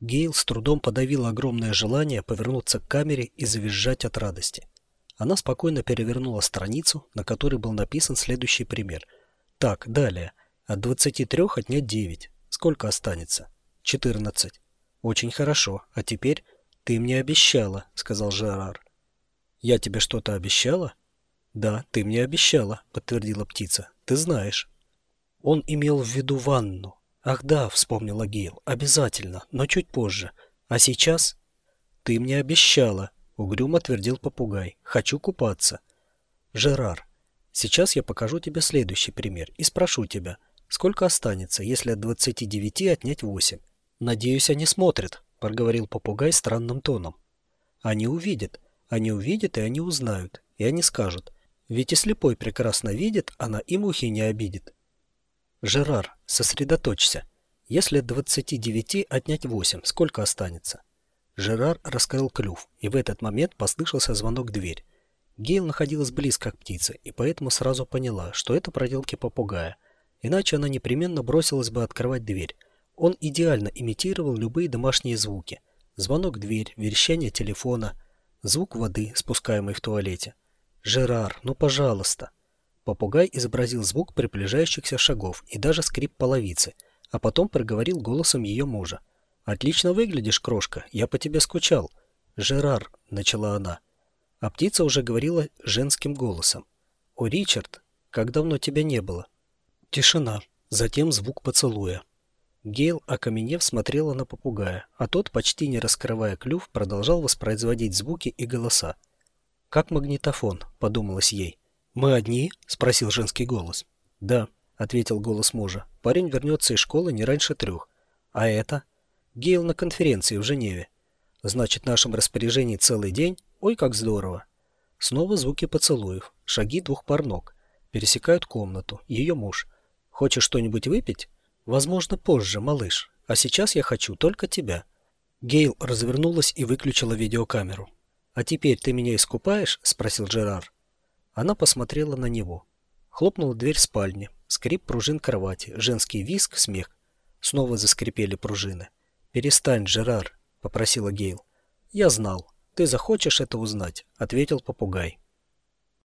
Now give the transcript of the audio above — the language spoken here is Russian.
Гейл с трудом подавила огромное желание повернуться к камере и завизжать от радости. Она спокойно перевернула страницу, на которой был написан следующий пример. Так, далее. От 23 отнять 9. Сколько останется? 14. Очень хорошо. А теперь ты мне обещала, сказал Жерар. Я тебе что-то обещала? Да, ты мне обещала, подтвердила птица. Ты знаешь. Он имел в виду ванну. Ах да, вспомнила Гейл. Обязательно, но чуть позже. А сейчас? Ты мне обещала, Угрюмо твердил попугай. «Хочу купаться». «Жерар, сейчас я покажу тебе следующий пример и спрошу тебя, сколько останется, если от 29 отнять 8?» «Надеюсь, они смотрят», — проговорил попугай странным тоном. «Они увидят. Они увидят, и они узнают. И они скажут. Ведь и слепой прекрасно видит, она и мухи не обидит». «Жерар, сосредоточься. Если от 29 отнять 8, сколько останется?» Жерар раскрыл клюв, и в этот момент послышался звонок в дверь. Гейл находилась близко к птице, и поэтому сразу поняла, что это проделки попугая. Иначе она непременно бросилась бы открывать дверь. Он идеально имитировал любые домашние звуки. Звонок в дверь, верещание телефона, звук воды, спускаемой в туалете. «Жерар, ну пожалуйста!» Попугай изобразил звук приближающихся шагов и даже скрип половицы, а потом проговорил голосом ее мужа. «Отлично выглядишь, крошка, я по тебе скучал». «Жерар», — начала она. А птица уже говорила женским голосом. «О, Ричард, как давно тебя не было?» Тишина, затем звук поцелуя. Гейл, окаменев, смотрела на попугая, а тот, почти не раскрывая клюв, продолжал воспроизводить звуки и голоса. «Как магнитофон», — подумалось ей. «Мы одни?» — спросил женский голос. «Да», — ответил голос мужа. «Парень вернется из школы не раньше трех. А это?» Гейл на конференции в Женеве. Значит, в нашем распоряжении целый день? Ой, как здорово. Снова звуки поцелуев, шаги двух пар ног. Пересекают комнату. Ее муж. Хочешь что-нибудь выпить? Возможно, позже, малыш. А сейчас я хочу только тебя. Гейл развернулась и выключила видеокамеру. «А теперь ты меня искупаешь?» – спросил Джерар. Она посмотрела на него. Хлопнула дверь спальни. Скрип пружин кровати, женский виск, смех. Снова заскрипели пружины. «Перестань, Жерар», — попросила Гейл. «Я знал. Ты захочешь это узнать», — ответил попугай.